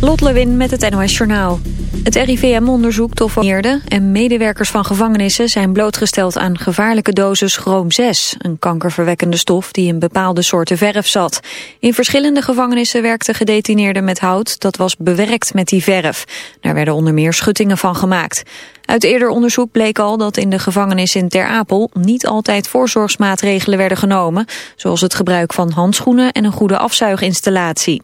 Lot Lewin met het NOS Journaal. Het RIVM onderzoekt of en medewerkers van gevangenissen zijn blootgesteld aan gevaarlijke doses chroom 6, een kankerverwekkende stof die in bepaalde soorten verf zat. In verschillende gevangenissen werkten gedetineerden met hout dat was bewerkt met die verf. Daar werden onder meer schuttingen van gemaakt. Uit eerder onderzoek bleek al dat in de gevangenis in Ter Apel niet altijd voorzorgsmaatregelen werden genomen, zoals het gebruik van handschoenen en een goede afzuiginstallatie.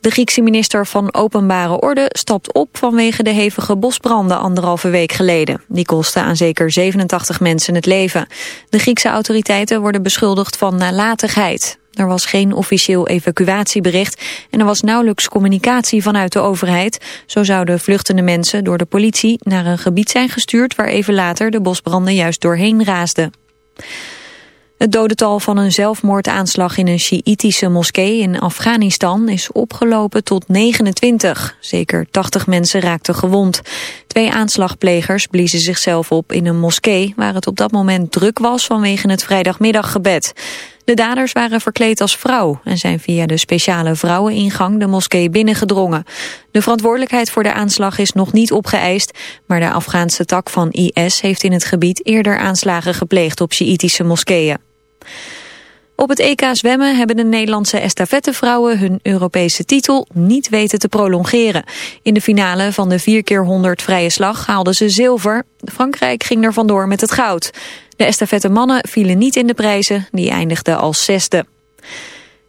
De Griekse minister van Openbare Orde stapt op vanwege de hevige bosbranden anderhalve week geleden. Die kostten aan zeker 87 mensen het leven. De Griekse autoriteiten worden beschuldigd van nalatigheid. Er was geen officieel evacuatiebericht en er was nauwelijks communicatie vanuit de overheid. Zo zouden vluchtende mensen door de politie naar een gebied zijn gestuurd waar even later de bosbranden juist doorheen raasden. Het dodental van een zelfmoordaanslag in een Sjiïtische moskee in Afghanistan is opgelopen tot 29. Zeker 80 mensen raakten gewond. Twee aanslagplegers bliezen zichzelf op in een moskee waar het op dat moment druk was vanwege het vrijdagmiddaggebed. De daders waren verkleed als vrouw en zijn via de speciale vrouweningang de moskee binnengedrongen. De verantwoordelijkheid voor de aanslag is nog niet opgeëist, maar de Afghaanse tak van IS heeft in het gebied eerder aanslagen gepleegd op Sjiïtische moskeeën. Op het EK zwemmen hebben de Nederlandse estafettevrouwen hun Europese titel niet weten te prolongeren. In de finale van de 4x100 vrije slag haalden ze zilver. Frankrijk ging er vandoor met het goud. De estafette mannen vielen niet in de prijzen, die eindigden als zesde.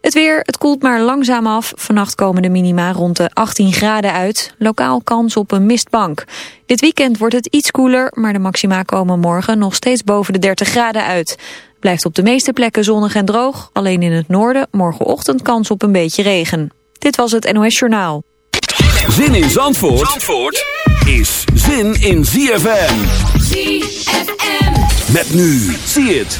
Het weer, het koelt maar langzaam af. Vannacht komen de minima rond de 18 graden uit. Lokaal kans op een mistbank. Dit weekend wordt het iets koeler, maar de maxima komen morgen nog steeds boven de 30 graden uit. Blijft op de meeste plekken zonnig en droog. Alleen in het noorden morgenochtend kans op een beetje regen. Dit was het NOS Journaal. Zin in Zandvoort, Zandvoort is zin in ZFM. ZFM. Met nu. Zie het.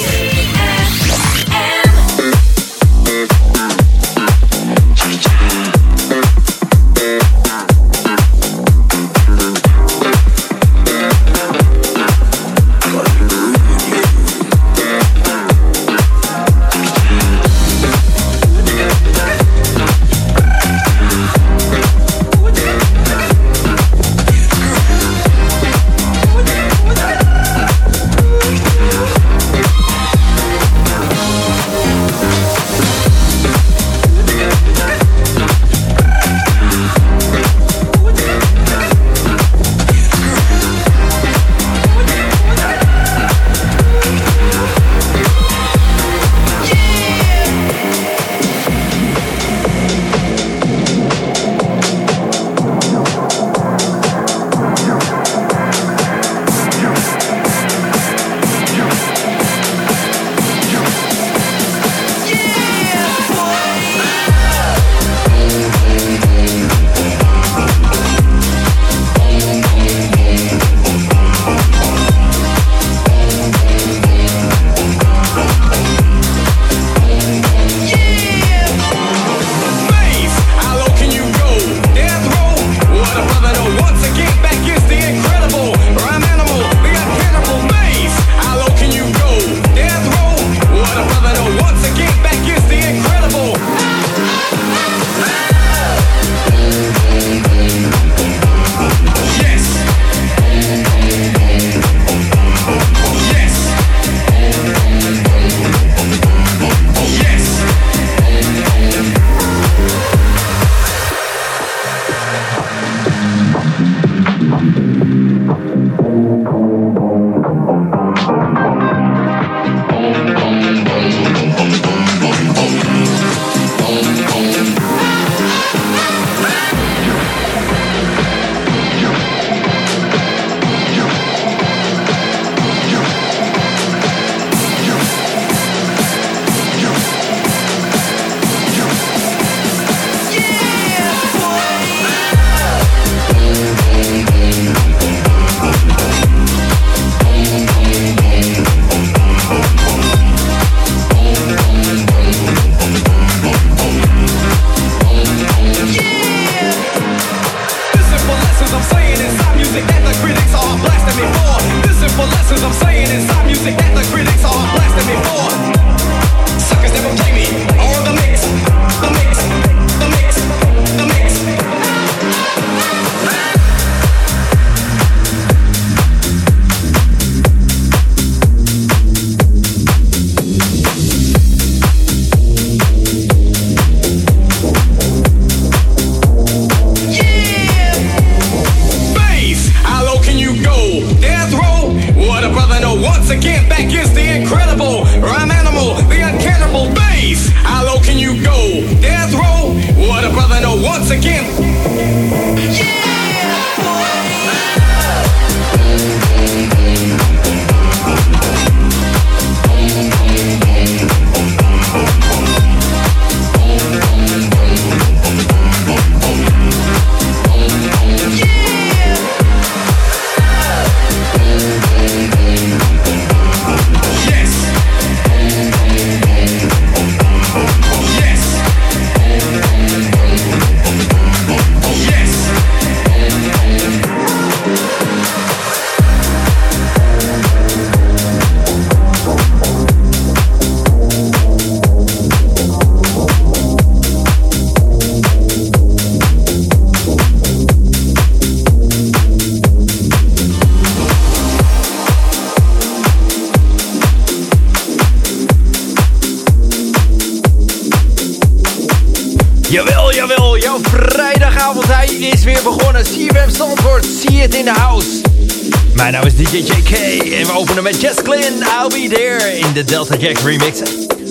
De Delta Jack remix.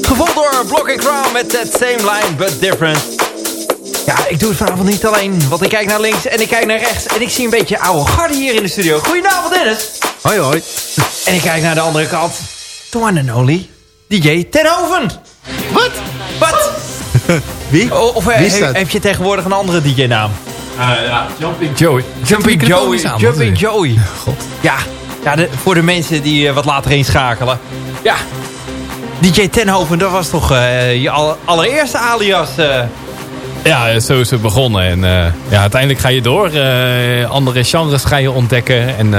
Gevolgd door Block Crown met That Same Line But Different. Ja, ik doe het vanavond niet alleen, want ik kijk naar links en ik kijk naar rechts... en ik zie een beetje oude garde hier in de studio. Goedenavond Dennis. Hoi hoi. En ik kijk naar de andere kant. The one and only DJ Tenhoven. Wat? Wat? Wie? of Wie heb je tegenwoordig een andere DJ-naam? ja, Jumping Joey. Jumping Joey. Jumping Joey. God. Ja, ja de, voor de mensen die eh, wat later inschakelen. Ja, DJ Tenhoven, dat was toch eh, je al- allereerste alias. eh. Ja, zo is het begonnen. En eh, ja, uiteindelijk ga je door. andere genres ga je ontdekken. En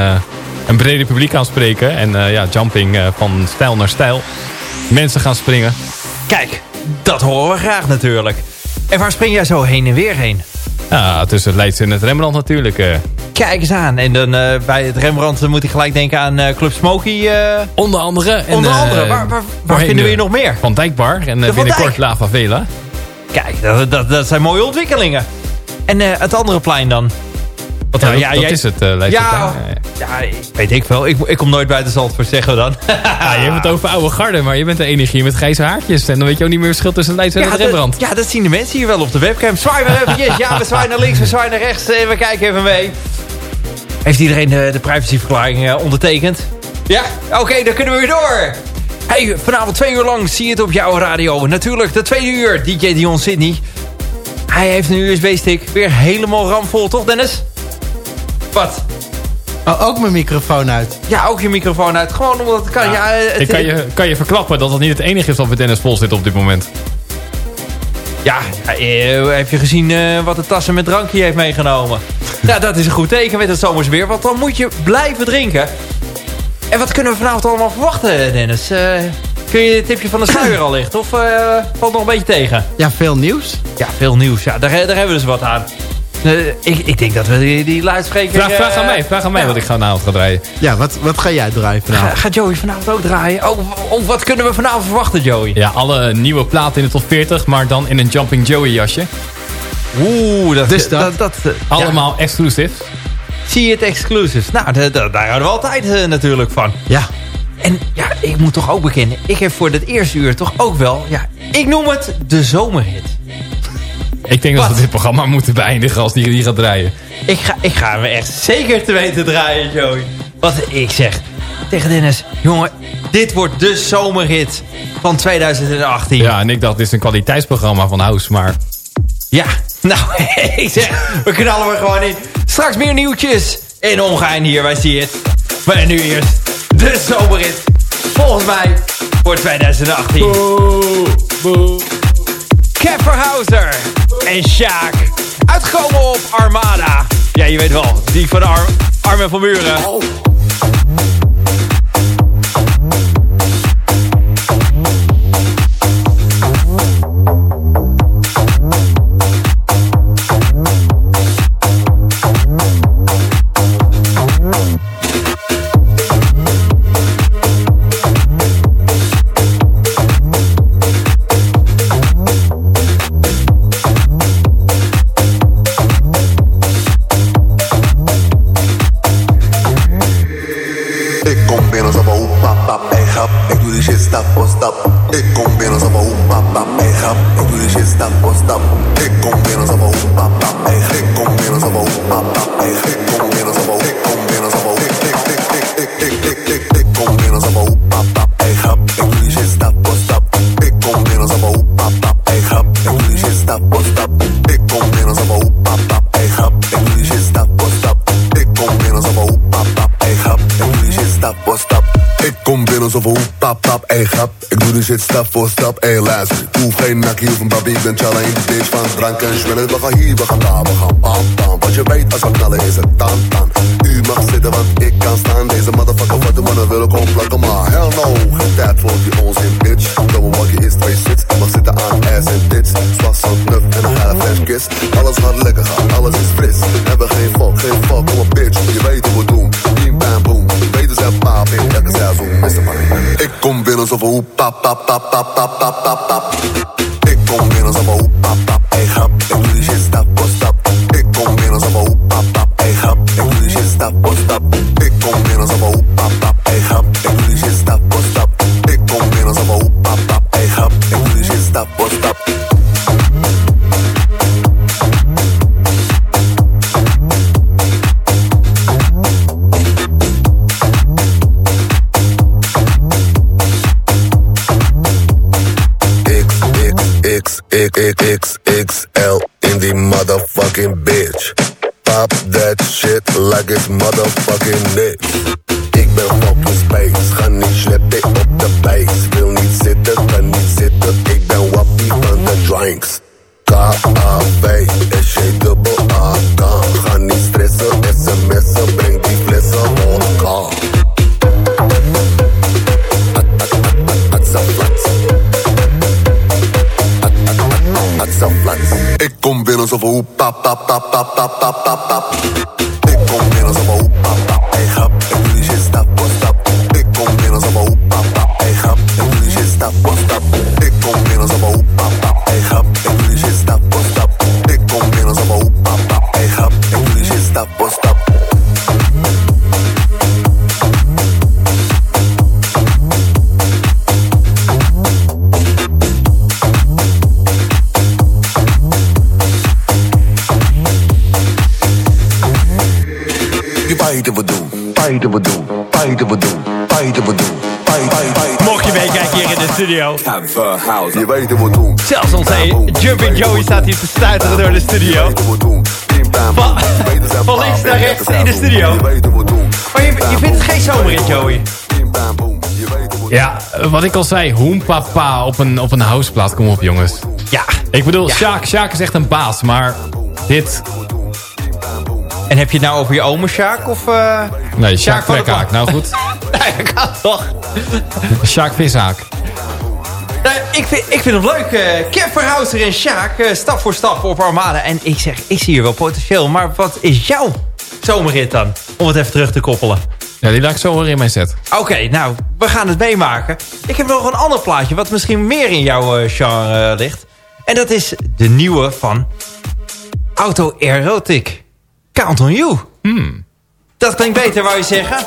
een breder publiek aanspreken. En ja, jumping van stijl naar stijl. Mensen gaan springen. Kijk, dat horen we graag natuurlijk. En waar spring jij zo heen en weer heen? Ja, tussen het Leidse en het Rembrandt natuurlijk. Kijk eens aan. En dan eh, bij het Rembrandt moet ik gelijk denken aan eh, Club Smokey. eh, onder andere. En, onder andere. Waar, waar, vinden we hier nog meer? Van Dijkbar. En binnenkort Dijk. Lava Vela. Kijk, dat, dat, dat zijn mooie ontwikkelingen. En het andere plein dan? Wat, Ja, eh, dat, ja, dat jij- is het uh, Ja, ja, ik weet ik wel. Ik, ik kom nooit buiten Zandvoort, zeggen we dan. Ja, je hebt het over oude garde, maar je bent de enige hier met grijze haartjes. En dan weet je ook niet meer het verschil tussen Leidse en het dat, Rembrandt. ja, dat zien de mensen hier wel op de webcam. Zwaai maar eventjes. Ja, we zwaaien naar links, we zwaaien naar rechts. En we kijken even mee. Heeft iedereen de, de privacyverklaring eh, ondertekend? Ja? Oké, dan kunnen we weer door. Hey, vanavond twee uur lang zie je het op jouw radio. Natuurlijk, de tweede uur, DJ Dion Sydney. Hij heeft een USB-stick. Weer helemaal ramvol, toch Dennis? Wat? Oh, ook mijn microfoon uit. Ja, ook je microfoon uit. Gewoon omdat het kan. Ja, eh, het, Ik kan je, kan je verklappen dat dat niet het enige is wat met Dennis Vol zit op dit moment. Ja, ja, eh, heb je gezien eh, wat de tassen met drankje heeft meegenomen? Ja, dat is een goed teken met het zomers weer. Want dan moet je blijven drinken. En wat kunnen we vanavond allemaal verwachten, Dennis? Eh, kun je het tipje van de sluier al lichten? Of eh, valt nog een beetje tegen? Ja, veel nieuws. Ja, veel nieuws. Ja, daar, daar hebben we dus wat aan. Eh, ik, ik denk dat we die, die luidspreker... Vraag, vraag aan eh, mij, vraag aan mij ja. wat ik vanavond ga draaien. Ja, wat, wat ga jij draaien Ga, vanavond? gaat Joey vanavond ook draaien? Oh, oh, wat kunnen we vanavond verwachten, Joey? Ja, alle nieuwe platen in de top 40, maar dan in een Jumping Joey jasje. Oeh, dat... Dus dat- dat, eh, ja. Allemaal exclusief. Zie je het exclusives? Nou, da- da- daar houden we altijd eh, natuurlijk van. Ja, En ja, ik moet toch ook bekennen. Ik heb voor dit eerste uur toch ook wel... Ja, ik noem het de zomerhit. Ik denk dat we dit programma moeten beëindigen als die, die gaat draaien. Ik ga, ik ga me echt zeker te weten draaien, Joey. Wat ik zeg tegen Dennis. Jongen, dit wordt de zomerhit van 2018. Ja, en ik dacht, dit is een kwaliteitsprogramma van House, maar... Ja, nou, ik zeg, we knallen er gewoon in. Straks meer nieuwtjes in ongein hier bij See It. Maar nu eerst de zomerrit. Volgens mij voor 2018. Kefferhauser en Sjaak. Uitgekomen op Armada. Ja, je weet wel, die van Ar Armen van Buren. Die shit stap voor stap. Ik kom binnen zo shit stap voor stap, ey luister. Hoef geen nakkie of een babi, ik ben challa in de bitch van drank en schwillen. We gaan hier, we gaan daar, we gaan bam bam. Wat je weet als we knallen is het dan dan. up, up, up, up, up, up, up. Doen, doen, doen. Mocht je meekijken hier in de studio. Je weet wat doen. Zelfs onze Jumping Joey staat hier te stuiteren door de studio. Van, van links naar rechts in de studio. Maar je, je vindt het geen zomerrit, Joey? Ja, wat ik al zei, hoempapa op een, op een houseplaat. Kom op, jongens. Ja. Ik bedoel, Ja. Sjaak, Sjaak is echt een baas, maar dit... Heb je het nou over je ome Sjaak of... eh Nee, Sjaak Trekhaak. Pla- Nou goed, Nee, dat kan toch? Sjaak Vishaak. Nou, ik, vind, ik vind het leuk. eh Kev Verhouser en Sjaak, eh, stap voor stap op Armada. En ik zeg, ik zie hier wel potentieel. Maar wat is jouw zomerrit dan? Om het even terug te koppelen. Ja, die laat ik zo in mijn set. Oké, nou, we gaan het meemaken. Ik heb nog een ander plaatje wat misschien meer in jouw eh, genre ligt. En dat is de nieuwe van Auto Erotic. Count on You. Dat klinkt beter, wou je zeggen.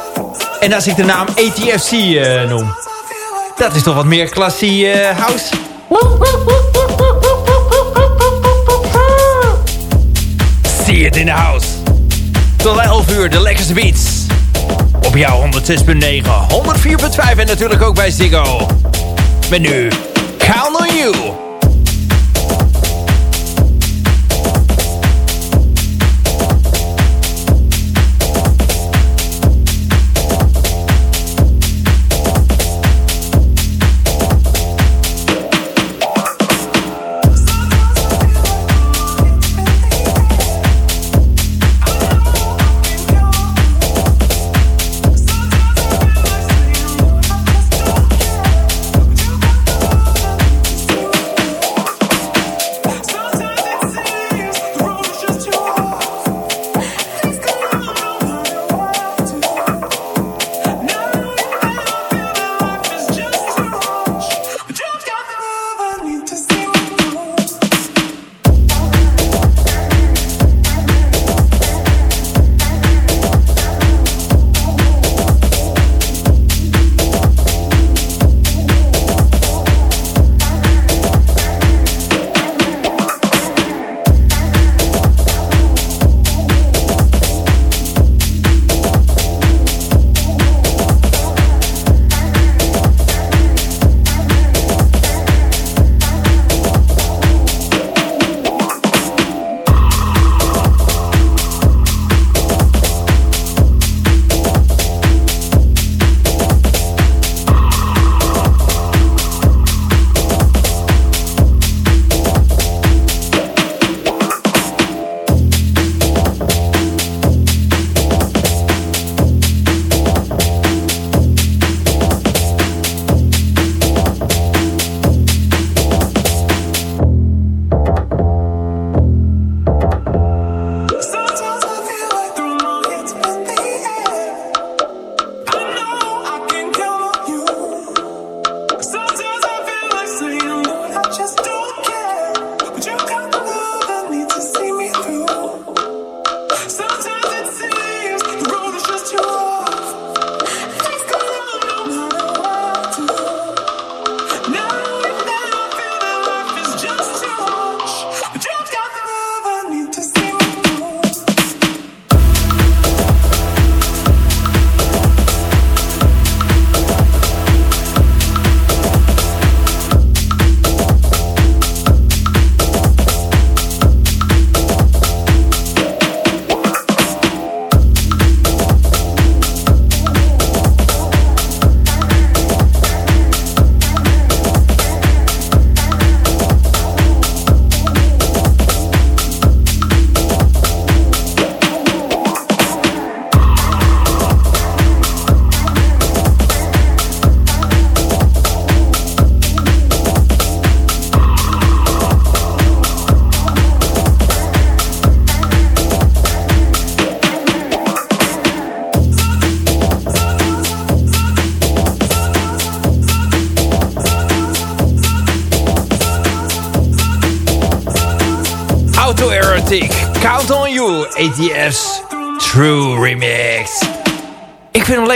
En als ik de naam ATFC eh, noem. Dat is toch wat meer klassie eh, house. See it in the house. Tot 11 uur, de lekkerste beats. Op jouw 106.9, 104.5 en natuurlijk ook bij Ziggo. Met nu, Count on You.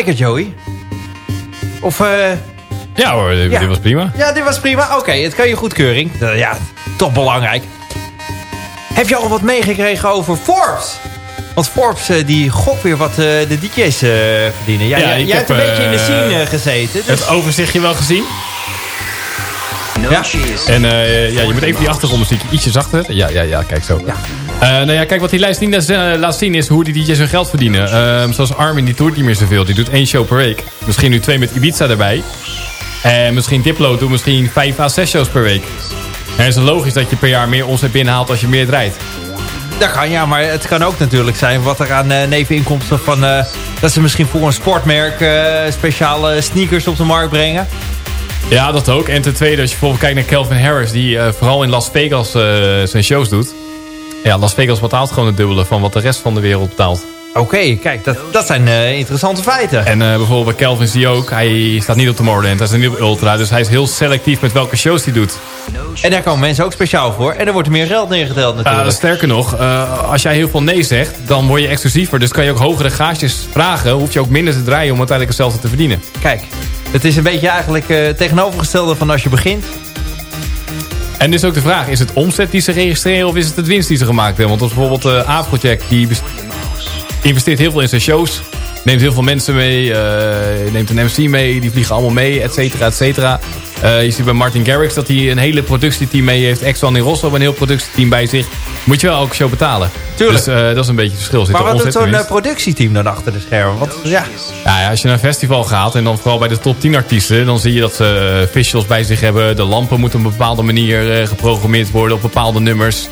Lekker, Joey. Of, eh... Ja hoor, dit, Ja. dit was prima. ja, dit was prima. Oké, het kan je goedkeuring. Uh, ja, toch belangrijk. Heb je al wat meegekregen over Forbes? Want Forbes eh, die gokt weer wat eh, de DJ's eh, verdienen. Ja, Ja, jij, heb, hebt een beetje in de eh, scene eh, gezeten. Dus, Het overzichtje wel gezien. ja. En eh, ja, je moet even die achtergrondmuziek ietsje zachter. Ja, ja, ja, kijk zo. Ja. Eh, nou ja, kijk, wat die lijst niet eh, laat zien is hoe die DJ's hun geld verdienen. Ehm, zoals Armin, die toert niet meer zoveel. Die doet één show per week. Misschien nu twee met Ibiza erbij. En misschien Diplo doet misschien vijf à zes shows per week. En het is logisch dat je per jaar meer omzet binnenhaalt als je meer draait. Dat kan ja, maar het kan ook natuurlijk zijn wat er aan eh, neveninkomsten van... eh, dat ze misschien voor een sportmerk eh, speciale sneakers op de markt brengen. Ja, dat ook. En ten tweede, als je bijvoorbeeld kijkt naar Calvin Harris... die eh, vooral in Las Vegas eh, zijn shows doet. Ja, Las Vegas betaalt gewoon het dubbele van wat de rest van de wereld betaalt. Oké, kijk, dat, dat zijn eh, interessante feiten. En eh, bijvoorbeeld bij Calvin zie je ook... hij staat niet op Tomorrowland, hij staat niet op Ultra... dus hij is heel selectief met welke shows hij doet. En daar komen mensen ook speciaal voor. En er wordt meer geld neergeteld natuurlijk. Uh, sterker nog, uh, als jij heel veel nee zegt, dan word je exclusiever. Dus kan je ook hogere gages vragen. Hoef je ook minder te draaien om uiteindelijk hetzelfde te verdienen. Kijk, het is een beetje eigenlijk tegenovergestelde van als je begint. En dus ook de vraag, is het omzet die ze registreren of is het het winst die ze gemaakt hebben? Want als bijvoorbeeld uh, die investeert heel veel in zijn shows. Neemt heel veel mensen mee, uh, neemt een MC mee, die vliegen allemaal mee, et cetera, et cetera. Uh, je ziet bij Martin Garrix dat hij een hele productieteam mee heeft. Exxon in Rosso een heel productieteam bij zich. Moet je wel elke show betalen. Tuurlijk. Dus uh, dat is een beetje het verschil. Zit maar wat doet zo'n productieteam dan achter de schermen? Want, ja. Ja, ja, als je naar een festival gaat en dan vooral bij de top 10 artiesten... dan zie je dat ze visuals bij zich hebben. De lampen moeten op een bepaalde manier geprogrammeerd worden op bepaalde nummers.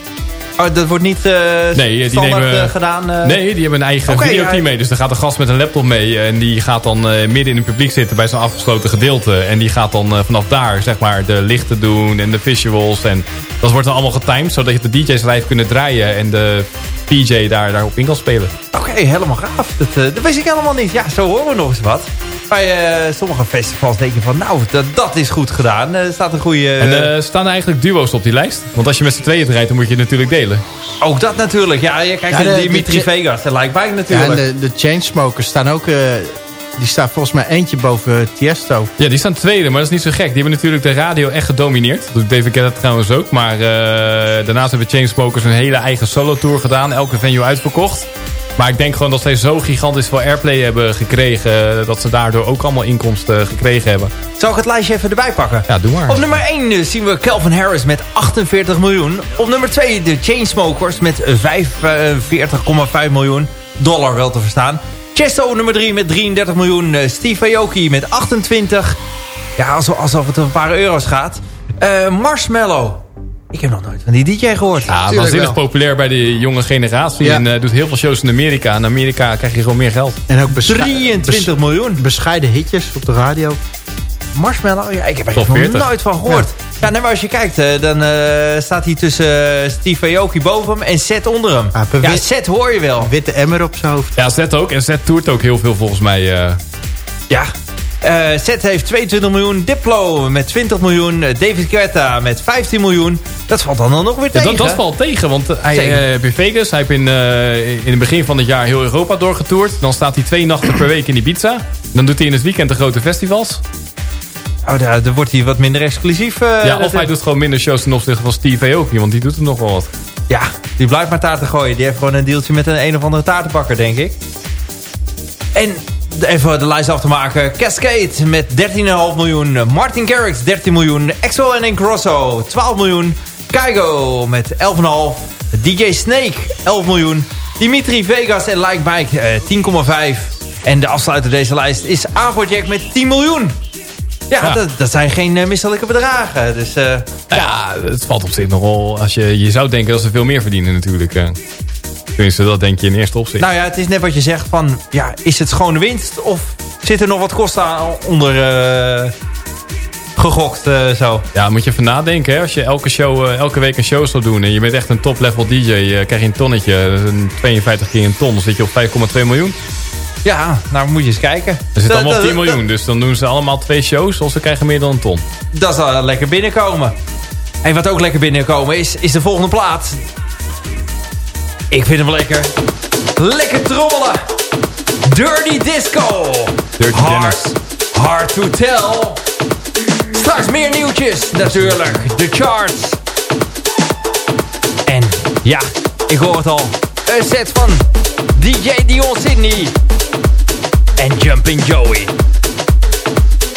Oh, dat wordt niet uh, nee, die nemen, uh, gedaan? Uh... Nee, die hebben een eigen okay, videoteam ja, mee. Dus er gaat een gast met een laptop mee. En die gaat dan midden in het publiek zitten bij zo'n afgesloten gedeelte. En die gaat dan vanaf daar zeg maar de lichten doen en de visuals. En dat wordt dan allemaal getimed. Zodat je de DJ's live kunnen draaien. En de PJ daar, daarop in kan spelen. Oké, okay, helemaal gaaf. Dat, dat wist ik helemaal niet. Ja, zo horen we nog eens wat. Bij uh, sommige festivals denk je van, nou, dat, dat is goed gedaan. Er staat een goede... En er uh, staan eigenlijk duo's op die lijst. Want als je met z'n tweeën rijdt, dan moet je het natuurlijk delen. Ook dat natuurlijk. Ja, je kijkt Ja, ja, de- Dimitri de- Vegas, dat lijkt mij Ja, natuurlijk. en de, de Chainsmokers staan ook... eh, die staan volgens mij eentje boven Tiesto. Ja, die staan tweede, maar dat is niet zo gek. Die hebben natuurlijk de radio echt gedomineerd. Dat doet David Guetta trouwens ook. Maar uh, daarnaast hebben Chainsmokers een hele eigen solo-tour gedaan. Elke venue uitverkocht. Maar ik denk gewoon dat zij zo gigantisch veel airplay hebben gekregen... dat ze daardoor ook allemaal inkomsten gekregen hebben. Zal ik het lijstje even erbij pakken? Ja, doe maar. Op nummer 1 zien we Calvin Harris met 48 miljoen. Op nummer 2 de Chainsmokers met 45,5 miljoen dollar wel te verstaan. Chesto nummer 3 met 33 miljoen. Eh, Steve Aoki met 28. Ja, alsof, het een paar euro's gaat. Eh, Marshmallow. Ik heb nog nooit van die DJ gehoord. Ja, waanzinnig populair bij de jonge generatie. Ja. En eh, doet heel veel shows in Amerika. In Amerika krijg je gewoon meer geld. En ook besche- 23 miljoen. bes- bescheiden hitjes op de radio. Marshmallow? Ja, ik heb er nog 40. nooit van gehoord. Ja, nee, maar als je kijkt, eh, dan eh, staat hij tussen Steve Aoki boven hem en Seth onder hem. Ah, ja, Seth hoor je wel. Witte emmer op zijn hoofd. Ja, Zet ook. En Zet toert ook heel veel volgens mij. eh. Ja. Eh Seth heeft 22 miljoen. Diplo met 20 miljoen. Eh, David Guetta met 15 miljoen. Dat valt dan nog weer Ja, tegen. dat, dat valt tegen, want eh, hij heeft in Vegas. Hij heeft in, in het begin van het jaar heel Europa doorgetoerd. Dan staat hij twee nachten per week in Ibiza. Dan doet hij in het weekend de grote festivals. Oh, daar, daar wordt hij wat minder exclusief. ja, of hij doet gewoon minder shows ten opzichte van Steve Aoki. Want die doet er nog wel wat. Ja, die blijft maar taarten gooien. Die heeft gewoon een deeltje met een een of andere taartenbakker, denk ik. En even de lijst af te maken. Cascade met 13,5 miljoen. Martin Garrix 13 miljoen. Exo en Grosso 12 miljoen. Kaigo met 11,5. DJ Snake 11 miljoen. Dimitri Vegas en Like Mike eh, 10,5. En de afsluiter deze lijst is Afrojack met 10 miljoen. Ja, Ja. Dat, dat zijn geen eh, misselijke bedragen. Dus eh, Ja, het valt op zich nog wel. Als je, je zou denken dat ze veel meer verdienen natuurlijk. Tenminste, dat denk je in eerste opzicht. Nou ja, het is net wat je zegt van... Ja, is het schone winst of zit er nog wat kosten aan onder eh, gegokt eh, zo? Ja, moet je even nadenken. Hè? Als je elke, show, eh, elke week een show zou doen en je bent echt een top-level DJ, krijg je een tonnetje. Dat is een 52 keer een ton, dan zit je op 5,2 miljoen. Ja, nou moet je eens kijken. Er zit allemaal op dat- 10 miljoen, dus dan doen ze allemaal twee shows of ze krijgen meer dan een ton. Dat zal lekker binnenkomen. En wat ook lekker binnenkomen is, is de volgende plaat. Ik vind hem lekker. Lekker trommelen. Dirty Disco. Dirty hard, Dennis. hard to tell. Straks meer nieuwtjes natuurlijk. De charts. En ja, ik hoor het al. Een set van DJ Dion Sydney. En Jumping Joey.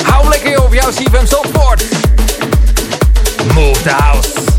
Hou lekker op jouw CFM Zandvoort. Move the house.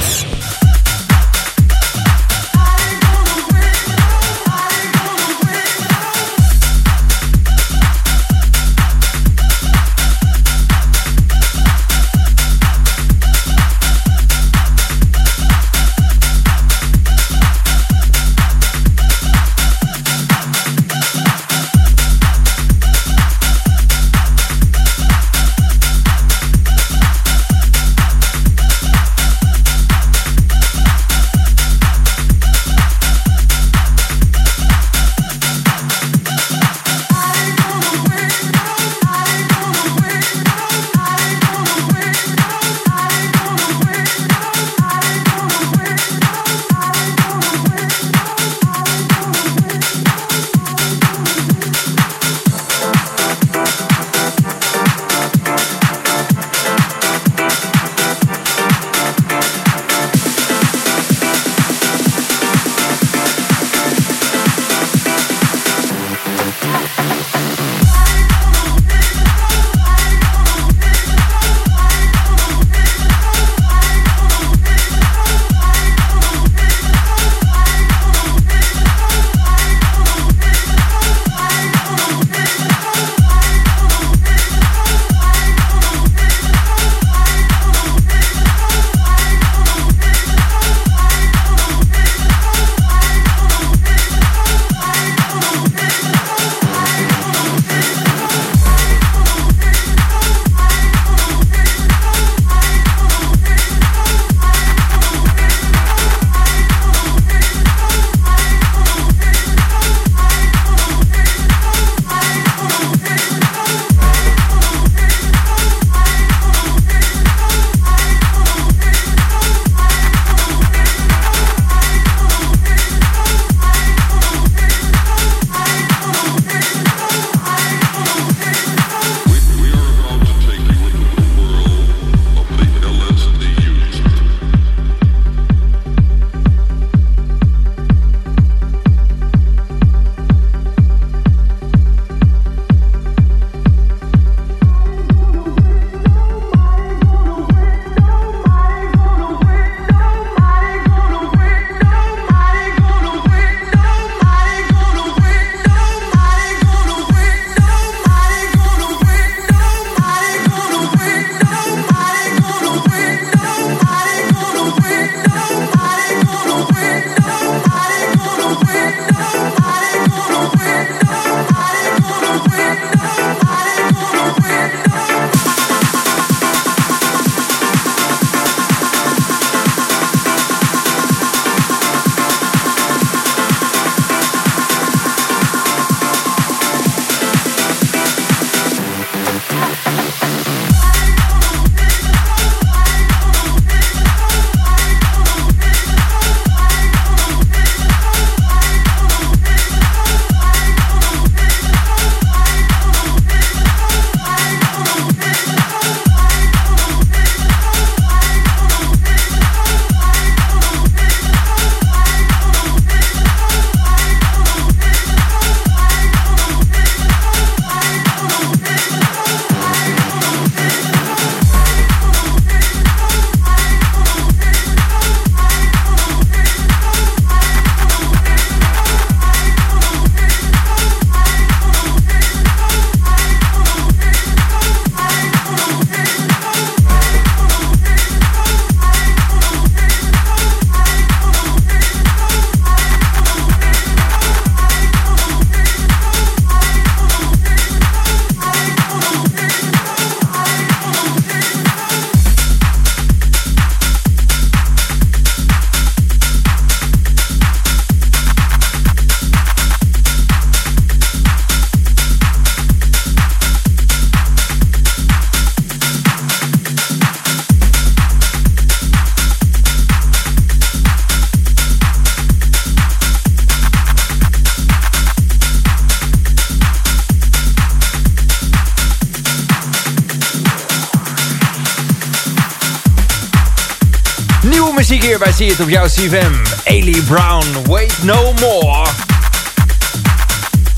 Zien het op jouw CVM. Ailey Brown, Wait No More.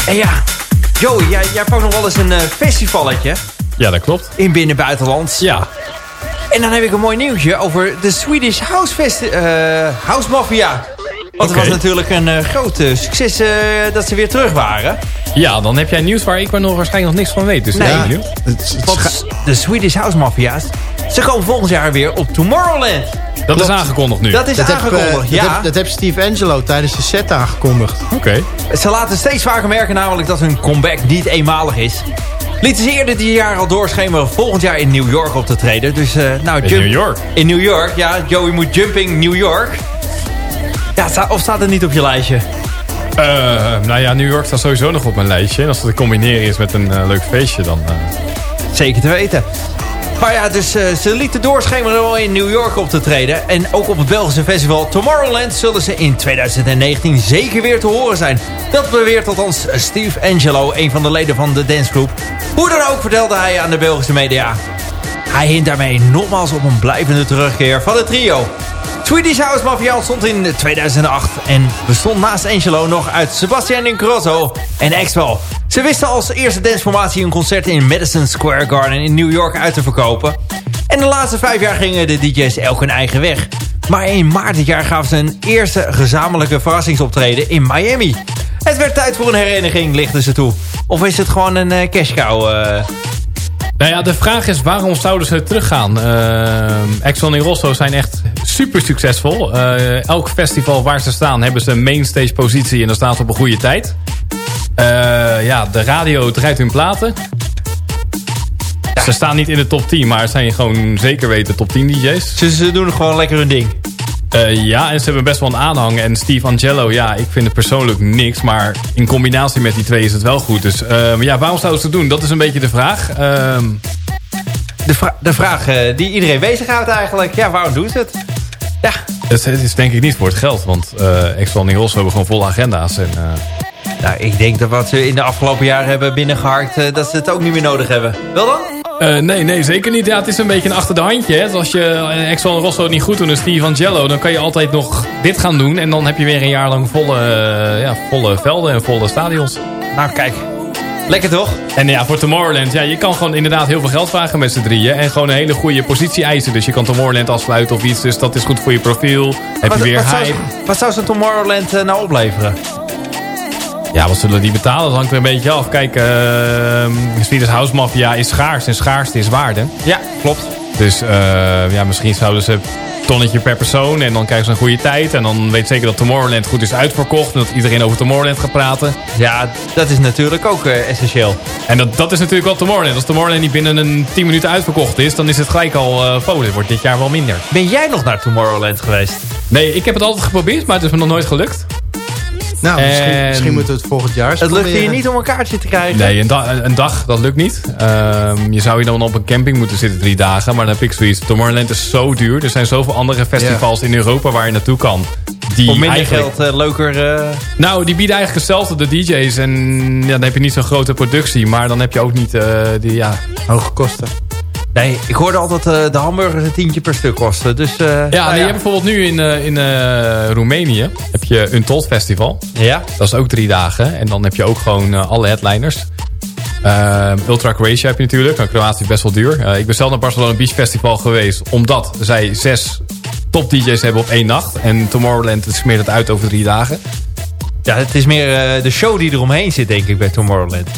En ja, Joey, jij, jij pakt nog wel eens een eh, festivalletje Ja, dat klopt. in binnen buitenland. Ja, En dan heb ik een mooi nieuwtje over de Swedish House, Festi eh, House Mafia. Want het was natuurlijk een eh, groot succes dat ze weer terug waren. Ja, dan heb jij nieuws waar ik maar nog waarschijnlijk nog niks van weet. Dus Nee. scha- Want de Swedish House Mafia's, ze komen volgend jaar weer op Tomorrowland. Dat is aangekondigd nu. Dat is dat, heb, eh, aangekondigd, dat, ja. heb, dat heb Steve Angelo tijdens de set aangekondigd. Oké. Ze laten steeds vaker merken namelijk dat hun comeback niet eenmalig is. Lieten ze eerder dit jaar al doorschemeren volgend jaar in New York op te treden. Dus, eh, nou, In jump- New York? In New York, ja. Joey moet Jumping New York. Ja, of staat het niet op je lijstje? Eh, nou ja, New York staat sowieso nog op mijn lijstje. En als het te combineren is met een eh, leuk feestje, dan... eh, Zeker te weten. Maar ja, dus ze lieten doorschemeren om in New York op te treden. En ook op het Belgische festival Tomorrowland zullen ze in 2019 zeker weer te horen zijn. Dat beweert althans Steve Angelo, een van de leden van de dancegroep. Hoe dan ook vertelde hij aan de Belgische media. Hij hint daarmee nogmaals op een blijvende terugkeer van het trio. Swedish House Mafia ontstond in 2008 en bestond naast Angelo nog uit Sebastian Ingrosso en Expo. Ze wisten als eerste danceformatie een concert in Madison Square Garden in New York uit te verkopen. En de laatste vijf jaar gingen de DJ's elk hun eigen weg. Maar in maart dit jaar gaven ze een eerste gezamenlijke verrassingsoptreden in Miami. Het werd tijd voor een hereniging, lichten ze toe. Of is het gewoon een eh, cash cow? eh? Nou ja, de vraag is waarom zouden ze teruggaan? Exxon en Rosso zijn echt super succesvol. Eh, elk festival waar ze staan hebben ze een mainstage positie en dan staan ze op een goede tijd. Eh, ja, de radio draait hun platen. Ze staan niet in de top 10, maar zijn gewoon zeker weten top 10 DJ's. Ze doen gewoon lekker hun ding. Eh, ja, en ze hebben best wel een aanhang. En Steve Angelo, ja, ik vind het persoonlijk niks. Maar in combinatie met die twee is het wel goed. Dus eh, ja, waarom zouden ze het doen? Dat is een beetje de vraag. Ehm De, vra- de vraag eh, die iedereen bezighoudt eigenlijk. Ja, waarom doen ze het? Ja, Het, het is denk ik niet voor het geld. Want uh, Exxon en Rosso hebben gewoon volle agenda's. En, nou, ik denk dat wat ze in de afgelopen jaren hebben binnengeharkt... Dat ze het ook niet meer nodig hebben. Wel dan? Uh, nee, nee, zeker niet. Ja, het is een beetje een achter de handje. Hè. Dus als je Exxon en Rosso niet goed doen en Steve Angelo... dan kan je altijd nog dit gaan doen. En dan heb je weer een jaar lang volle, uh, ja, volle velden en volle stadions. Nou, kijk. Lekker toch? En ja, voor Tomorrowland, ja, je kan gewoon inderdaad heel veel geld vragen met z'n drieën. En gewoon een hele goede positie eisen. Dus je kan Tomorrowland afsluiten of iets. Dus dat is goed voor je profiel. Heb wat, je weer wat hype. Zou, wat zou zo'n Tomorrowland uh, nou opleveren? Ja, wat zullen die betalen? Dat hangt er een beetje af. Kijk, uh, Swedish House Mafia is schaars. En schaarste is waarde. Ja, klopt. Dus uh, ja, misschien zouden ze tonnetje per persoon. En dan krijgen ze een goede tijd. En dan weet zeker dat Tomorrowland goed is uitverkocht. En dat iedereen over Tomorrowland gaat praten. Ja, dat is natuurlijk ook uh, essentieel. En dat, dat is natuurlijk wel Tomorrowland. Als Tomorrowland niet binnen een 10 minuten uitverkocht is... dan is het gelijk al... Uh, oh, dit wordt dit jaar wel minder. Ben jij nog naar Tomorrowland geweest? Nee, ik heb het altijd geprobeerd. Maar het is me nog nooit gelukt. Nou, misschien, en... misschien moeten we het volgend jaar Het lukt hier niet om een kaartje te krijgen. Nee, een, da een dag, dat lukt niet. Um, je zou hier dan op een camping moeten zitten drie dagen. Maar dan heb ik zoiets. Tomorrowland is zo duur. Er zijn zoveel andere festivals ja. in Europa waar je naartoe kan. Die Voor minder geld uh, leuker... Uh... Nou, die bieden eigenlijk hetzelfde, de DJ's. En ja, dan heb je niet zo'n grote productie. Maar dan heb je ook niet uh, die ja, hoge kosten. Nee, ik hoorde altijd uh, de hamburgers een tientje per stuk kosten. Dus, uh, ja, nou, nee, je hebt bijvoorbeeld nu in, uh, in Roemenië heb je een Told Festival. Ja. Dat is ook drie dagen. En dan heb je ook gewoon alle headliners. Ultra Croatia heb je natuurlijk. Nou, Kroatië is best wel duur. ik ben zelf naar Barcelona Beach Festival geweest. Omdat zij zes top DJ's hebben op één nacht. En Tomorrowland smeert het uit over drie dagen. Ja, het is meer de show die eromheen zit, denk ik, bij Tomorrowland.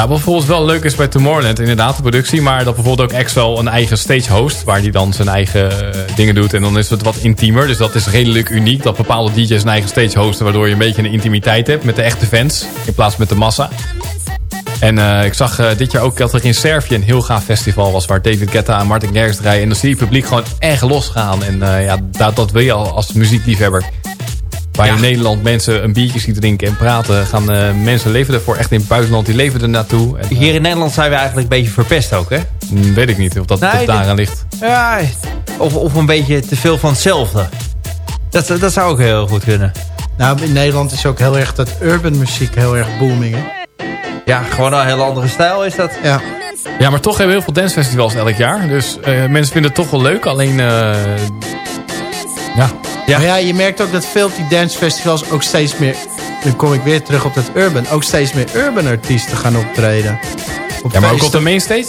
Ja, wat bijvoorbeeld wel leuk is bij Tomorrowland, inderdaad de productie. Maar dat bijvoorbeeld ook Axwell een eigen stage host. Waar hij dan zijn eigen uh, dingen doet. En dan is het wat intiemer. Dus dat is redelijk uniek. Dat bepaalde DJ's een eigen stage hosten. Waardoor je een beetje een intimiteit hebt met de echte fans. In plaats met de massa. En uh, ik zag uh, dit jaar ook dat er in Servië een heel gaaf festival was. Waar David Guetta en Martin Garrix draaien. En dan zie je het publiek gewoon echt losgaan. En ja, dat, dat wil je al als muziekliefhebber. Waar ja. in Nederland mensen een biertje ziet drinken en praten... gaan uh, mensen leven ervoor echt in het buitenland. Die leven er naartoe. En, uh, Hier in Nederland zijn we eigenlijk een beetje verpest ook, hè? Weet ik niet of dat, nee, dat daaraan ligt. Ja, of, of een beetje te veel van hetzelfde. Dat, dat zou ook heel goed kunnen. Nou, in Nederland is ook heel erg dat urban muziek heel erg booming, hè? Ja, gewoon een heel andere stijl is dat. Ja. Ja, maar toch hebben we heel veel dancefestivals elk jaar. Dus uh, mensen vinden het toch wel leuk. Alleen, ja... Ja. Ja, je merkt ook dat veel die dancefestivals ook steeds meer dan kom ik weer terug op dat urban. Ook steeds meer urban artiesten gaan optreden. Op Ja, maar ook op de mainstage?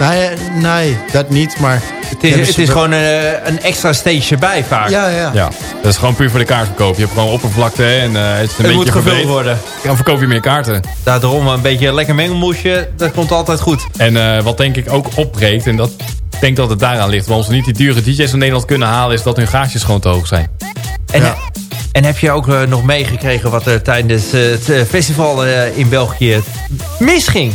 Nee, nee, dat niet, maar... Het is, het ze is gewoon eh, een extra stage erbij vaak. Ja, ja. Ja, dat is gewoon puur voor de kaartverkoop. Je hebt gewoon oppervlakte en eh, het is een het moet beetje gevuld worden. Dan verkoop je meer kaarten. Daarom een beetje een lekker mengelmoesje. Dat komt altijd goed. En eh, wat denk ik ook opbreekt, en dat ik denk dat het daaraan ligt... waarom ze niet die dure DJ's van Nederland kunnen halen... is dat hun gaasjes gewoon te hoog zijn. En, Ja. en heb je ook nog meegekregen wat er tijdens het festival eh, in België misging?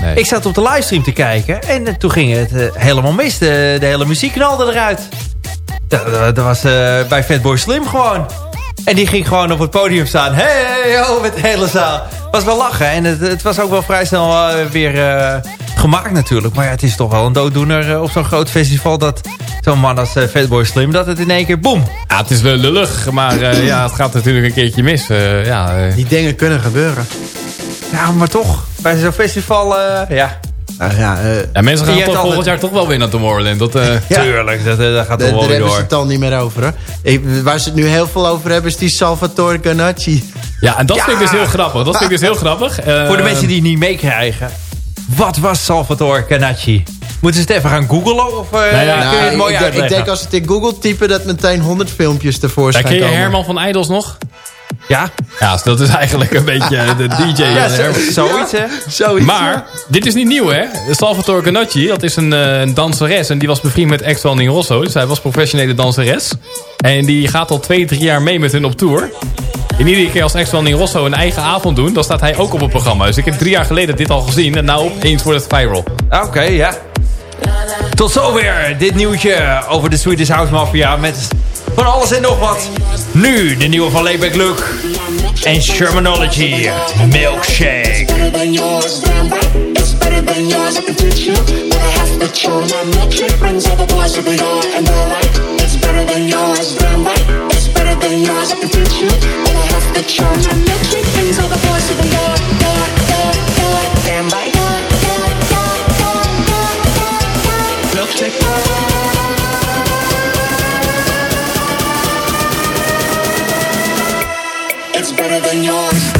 Nee. Ik zat op de livestream te kijken en eh, toen ging het eh, helemaal mis. De, de hele muziek knalde eruit. Dat, dat- dat was eh, bij Fatboy Slim gewoon. En die ging gewoon op het podium staan. Hey, yo, met de hele zaal. was wel lachen. En het, het was ook wel vrij snel weer eh, gemaakt natuurlijk. Maar ja, het is toch wel een dooddoener op zo'n groot festival... dat zo'n man als eh, Fatboy Slim... dat het in één keer boem. Ja, het is wel lullig, maar eh, ja, het gaat natuurlijk een keertje mis. Eh, ja, Die dingen kunnen gebeuren. Ja, maar toch. Bij zo'n festival, eh, ja. Nou ja, eh, ja, mensen gaan toch volgend jaar toch wel weer naar Tomorrowland. Dat, eh, Ja. Tuurlijk, dat, dat gaat daar toch wel daar weer hebben ze het al niet meer over. Ik, waar ze het nu heel veel over hebben is die Salvatore Ganacci. Ja, en dat Ja. vind ik dus heel grappig. Dat vind ik dus heel grappig. Eh, Voor de mensen die het niet meekrijgen. Wat was Salvatore Canacci? Moeten ze het even gaan googlen? Of eh, Nou ja, kun je het Nou, mooi ik, denk- ik denk als het in Google typen dat meteen 100 filmpjes ervoor Ja, gaan ken je komen. Herman van Idols nog? Ja, Ja, dat is eigenlijk een beetje de DJ. ja zoiets hè. Zoiets. Maar, dit is niet nieuw hè. Salvatore Ganacci, dat is een, eh, een danseres. En die was bevriend met Axel Rosso. Dus hij was professionele danseres. En die gaat al twee, drie jaar mee met hun op tour. En iedere keer als Axel Rosso een eigen avond doen... dan staat hij ook op het programma. Dus ik heb drie jaar geleden dit al gezien. En nou opeens wordt het viral. Oké, ja. Tot zover dit nieuwtje over de Swedish House Mafia met van alles en nog wat. Nu de nieuwe van Layback Luke en Shermanology Milkshake. Better than yours.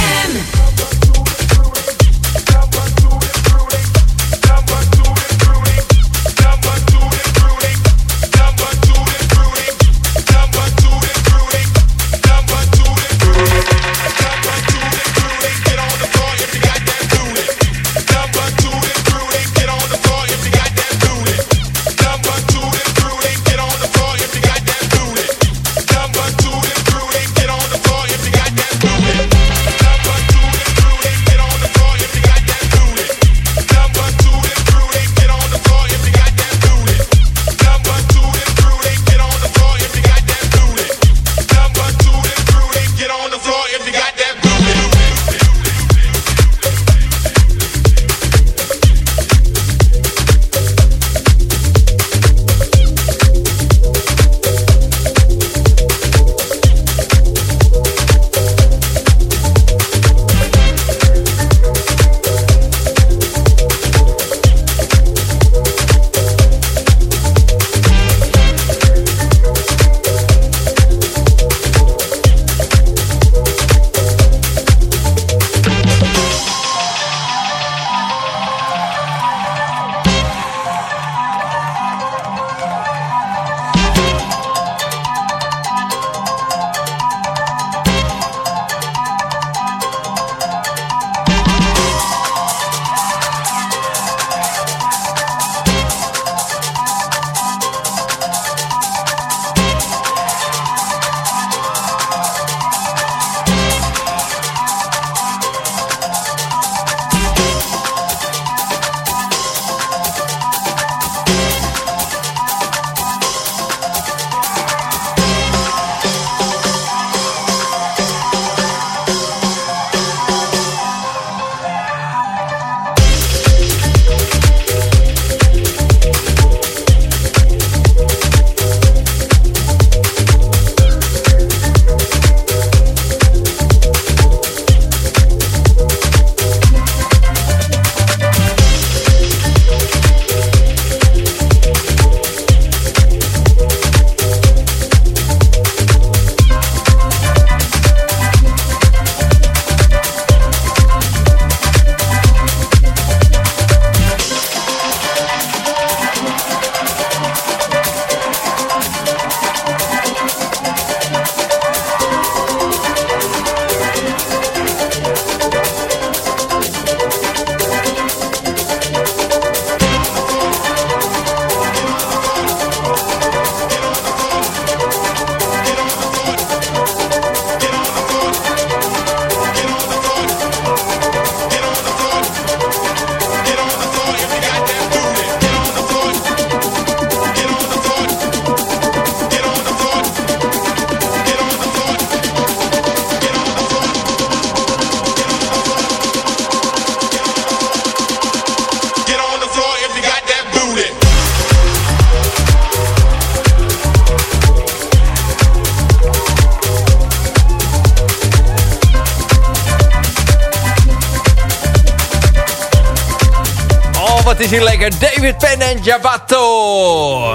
Is hier lekker. David Penn en Jabato.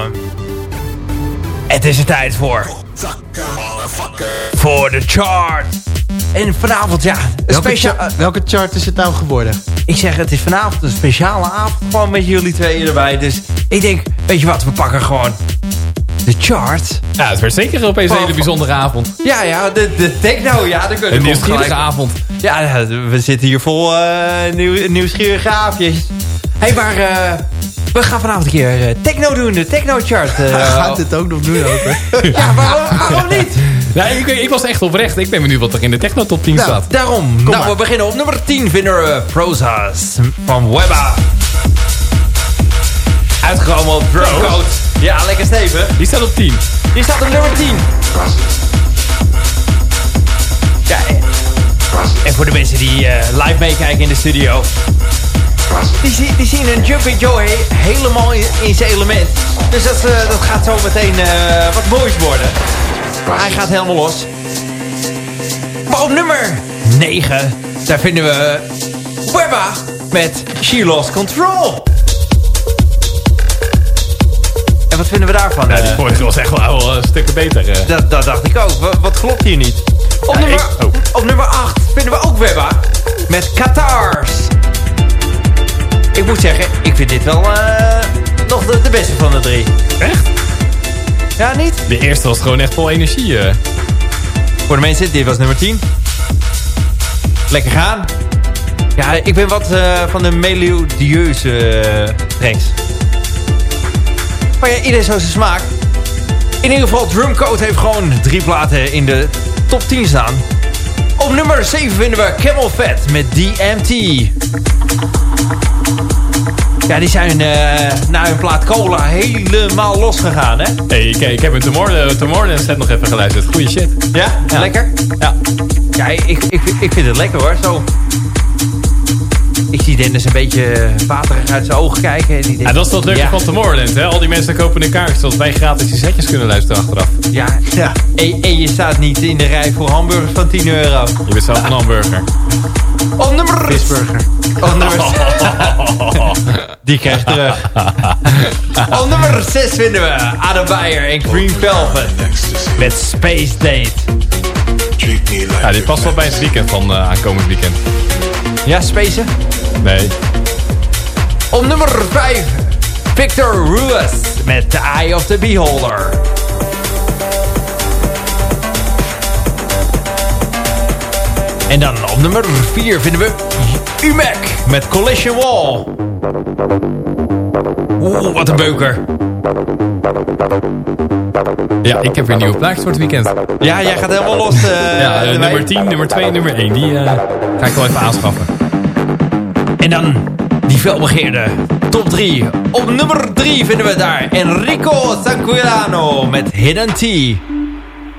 Het is er tijd voor. Voor de chart. En vanavond, ja, een Welke, speciaal... cha- welke chart is het nou geworden? Ik zeg, het is vanavond een speciale avond. Gewoon met jullie tweeën erbij. Dus ik denk, weet je wat, we pakken gewoon de chart. Ja, het werd zeker opeens een hele bijzondere avond. Ja, ja, de, de techno, ja, kunnen Een we nieuwsgierige avond. Ja, we zitten hier vol eh, nieuw, nieuwsgierige aapjes. Hé, hey, maar eh, we gaan vanavond een keer eh, techno doen, de techno-chart. eh. Gaat dit ook nog doen ook, hè? ja, waarom, waarom niet? Ja, ik, ik was echt oprecht. Ik ben benieuwd wat er in de techno top 10 Nou, staat. daarom. nou, maar. we beginnen op nummer 10 vinden we Prozas van Webba. Uitgekomen op Drumcode. Ja, lekker stevig. Die staat op 10. Die staat op nummer 10. Ja, en- en voor de mensen die live meekijken in de studio. Die, zie- die zien een Jumping Joy helemaal in, in zijn element. Dus dat, eh, dat gaat zo meteen eh, wat moois worden. Hij gaat helemaal los. Maar op nummer 9, daar vinden we Webba met She Lost Control. En wat vinden we daarvan? Ja, eh? die vorige was echt wel eh, stukken beter. eh. Dat, dat dacht ik ook. Wat, wat klopt hier niet? Op, Ja, nummer, ik- oh. op nummer 8 vinden we ook Webba. Met Qatars. Ik moet zeggen, ik vind dit wel eh, nog de, de beste van de drie. Echt? Ja, niet? De eerste was gewoon echt vol energie. eh. Voor de mensen, dit was nummer 10. Lekker gaan. Ja, ik ben wat eh, van de melodieuze tracks. Maar ja, iedereen zo zijn smaak. In ieder geval, Drumcode heeft gewoon drie platen in de top 10 staan. Op nummer 7 vinden we Camel Fat met DMT. Ja, die zijn eh na hun plaat Cola helemaal losgegaan, hè? Hey, ik, ik heb een Tomorrow- Tomorrowland set nog even geluisterd. Goeie shit. Ja? Ja. Lekker? Ja. Ja, ik, ik, ik vind het lekker hoor. Zo. Ik zie Dennis een beetje waterig uit zijn ogen kijken. En die denkt, Ja, dat is toch leuke ja, van Tomorrowland, hè? Al die mensen kopen een kaart, zodat wij gratis die setjes kunnen luisteren achteraf. Ja, Ja. en, en je staat niet in de rij voor hamburgers van 10 euro. Je bent zelf een hamburger. Op nummer... Visburger. Die krijg je terug. Op nummer 6 vinden we Adam Beyer en Green Velvet. Met Space Date. Ja, dit past wel bij het weekend van eh, aankomend weekend. Ja, Space? Nee. Op nummer 5, Victor Ruiz met The Eye of the Beholder. En dan op nummer 4 vinden we UMAC met Collision Wall. Oeh, wat een beuker. Ja, ik heb weer nieuwe plaatjes voor het weekend. Ja, jij gaat helemaal los. eh, ja, eh, nummer wijk. 10, nummer 2 en nummer 1. Die eh, ga ik wel even aanschaffen. En dan die felbegeerde top 3. Op nummer 3 vinden we daar Enrico Sanquilano met Hidden T.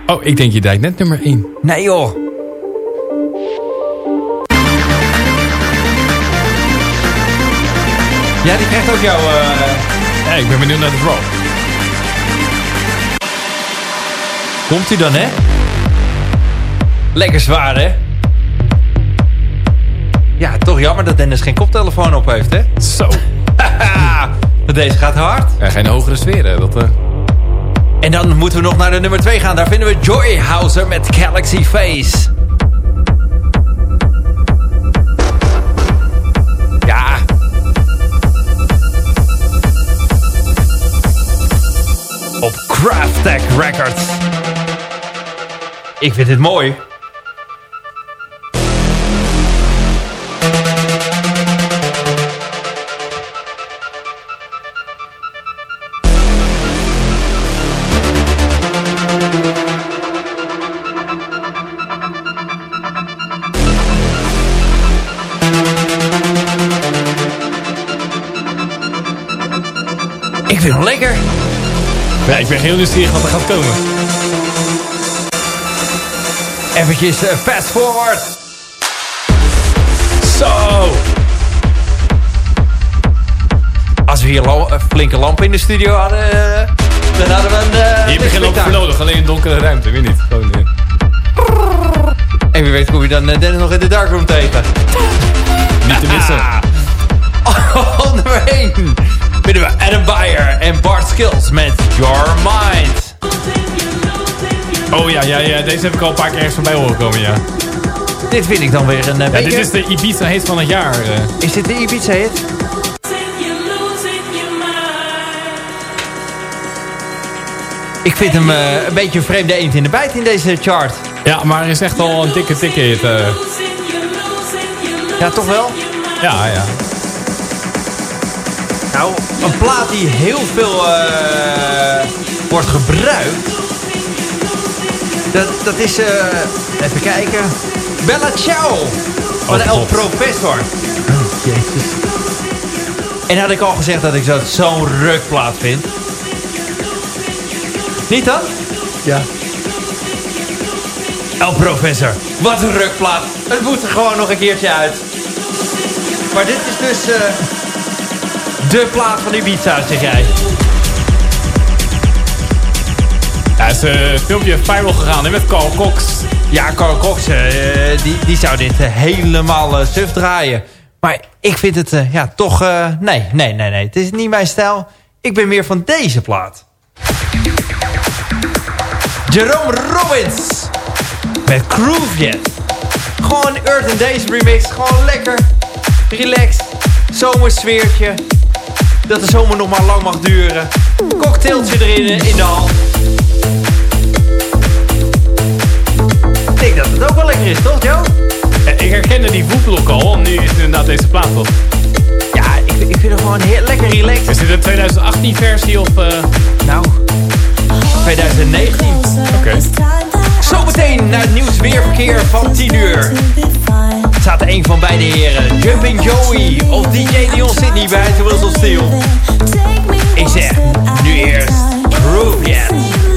Oh, ik denk je dijkt net nummer 1. Nee joh. Ja, die krijgt ook jouw... eh, Ik ben benieuwd naar de drop. Komt hij dan, hè? Lekker zwaar, hè? Ja, toch jammer dat Dennis geen koptelefoon op heeft, hè? Zo. Deze gaat hard. Ja, geen hogere sferen. Dat, eh, En dan moeten we nog naar de nummer 2 gaan. Daar vinden we Joy Houser met Galaxy Face. Op Craftech Records. Ik vind dit mooi. Heel nieuwsgierig wat er gaat komen. Eventjes eh, fast forward. Zo. Als we hier een flinke lamp in de studio hadden, eh, dan hadden we een... eh, Je begint ook voor nodig. Alleen een donkere ruimte, weet niet. Gewoon, En wie weet kom je dan Dennis nog in de darkroom tegen. niet te missen. Oh, nummer 1 vinden we Adam Beyer en Bart Skills met Your Mind. Oh ja, ja, ja, deze heb ik al een paar keer ergens voorbij horen komen, ja. Dit vind ik dan weer een uh, ja dit is de Ibiza hit van het jaar. Uh. Is dit de Ibiza hit? Ik vind hem uh, een beetje een vreemde eend in de bijt in deze chart. Ja, maar er is echt al een dikke, dikke hit. Ja, toch wel? Ja, ja. Een plaat die heel veel wordt gebruikt. Dat, dat is, even kijken, Bella Ciao van El Professor. Oh, jezus. En had ik al gezegd dat ik zo'n rukplaat vind. Niet dan? Ja. El Professor. Wat een rukplaat. Het moet er gewoon nog een keertje uit. Maar dit is dus uh, de plaat van Ibiza, zeg jij. Ja, is een filmpje viral gegaan hè, met Carl Cox. Ja, Carl Cox, uh, die, die zou dit uh, helemaal uh, suf draaien. Maar ik vind het ja, toch... nee, nee, nee, nee. Het is niet mijn stijl. Ik ben meer van deze plaat. Jerome Robbins. Met Groove Jet. Gewoon Earth and Days remix. Gewoon lekker. Relaxed. Zomersfeertje. Dat de zomer nog maar lang mag duren. Cocktailtje erin in de hand. Ik denk dat het ook wel lekker is, toch Joe? Ja, ik herkende die voetblok al. Nu is het inderdaad deze plaat toch? Ja, ik, ik vind hem gewoon heel lekker relaxed. Is dit een 2018 versie of... Uh... Nou, 2019. Oké. Okay. Zometeen naar het nieuws weerverkeer van 10 uur. Staat een van beide heren. Jumping Joey of DJ Dion Sydney bij The Wheels of Steel. Ik zeg, nu eerst Groove Yes.